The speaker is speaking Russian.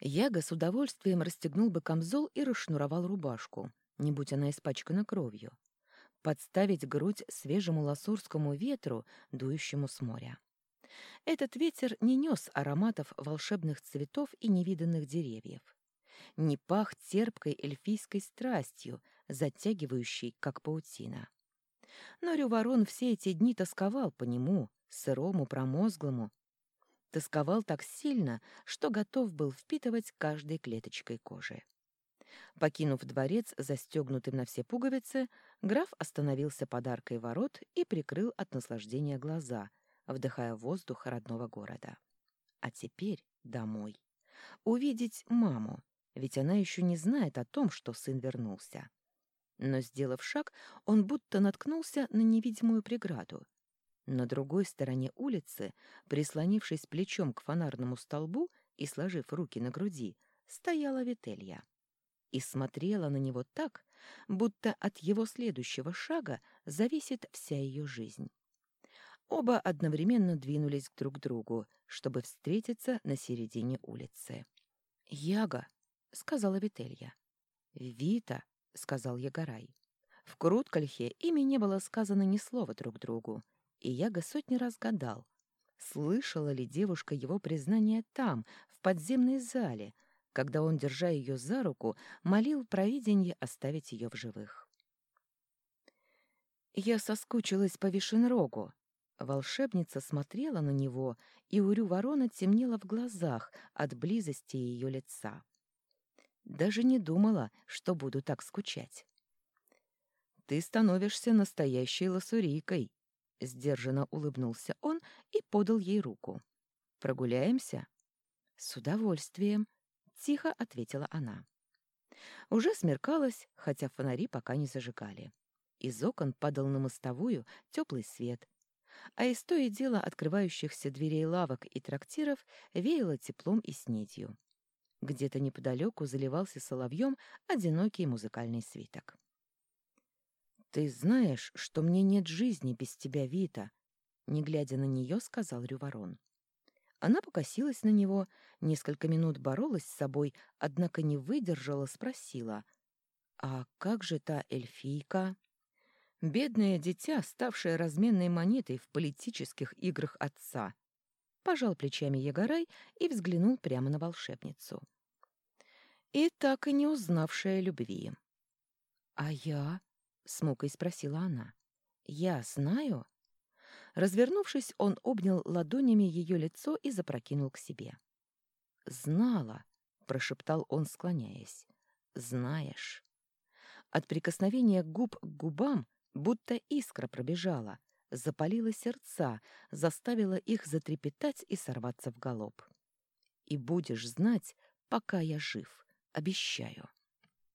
Яга с удовольствием расстегнул бы камзол и расшнуровал рубашку, не будь она испачкана кровью. Подставить грудь свежему ласурскому ветру, дующему с моря. Этот ветер не нес ароматов волшебных цветов и невиданных деревьев. Не пах терпкой эльфийской страстью, затягивающей, как паутина. Но Рюворон все эти дни тосковал по нему, сырому, промозглому, тосковал так сильно, что готов был впитывать каждой клеточкой кожи. Покинув дворец, застегнутым на все пуговицы, граф остановился подаркой ворот и прикрыл от наслаждения глаза, вдыхая воздух родного города. А теперь домой. Увидеть маму, ведь она еще не знает о том, что сын вернулся. Но, сделав шаг, он будто наткнулся на невидимую преграду — на другой стороне улицы, прислонившись плечом к фонарному столбу и сложив руки на груди, стояла Вителья и смотрела на него так, будто от его следующего шага зависит вся ее жизнь. Оба одновременно двинулись друг к другу, чтобы встретиться на середине улицы. «Яга», — сказала Вителья. «Вита», — сказал Ягорай. В Круткальхе ими не было сказано ни слова друг другу, и Яга сотни раз гадал, слышала ли девушка его признание там, в подземной зале, когда он, держа ее за руку, молил провиденье оставить ее в живых. Я соскучилась по Вишенрогу. Волшебница смотрела на него, и урю ворона темнела в глазах от близости ее лица. Даже не думала, что буду так скучать. «Ты становишься настоящей лосурийкой», Сдержанно улыбнулся он и подал ей руку. «Прогуляемся?» «С удовольствием», — тихо ответила она. Уже смеркалось, хотя фонари пока не зажигали. Из окон падал на мостовую теплый свет, а из то и дело открывающихся дверей лавок и трактиров веяло теплом и снедью. Где-то неподалеку заливался соловьем одинокий музыкальный свиток. «Ты знаешь, что мне нет жизни без тебя, Вита», — не глядя на нее, сказал Рюворон. Она покосилась на него, несколько минут боролась с собой, однако не выдержала, спросила. «А как же та эльфийка?» «Бедное дитя, ставшее разменной монетой в политических играх отца», пожал плечами Егорай и взглянул прямо на волшебницу. И так и не узнавшая любви. «А я?» С мукой спросила она. «Я знаю?» Развернувшись, он обнял ладонями ее лицо и запрокинул к себе. «Знала», — прошептал он, склоняясь. «Знаешь». От прикосновения губ к губам будто искра пробежала, запалила сердца, заставила их затрепетать и сорваться в галоп. «И будешь знать, пока я жив, обещаю».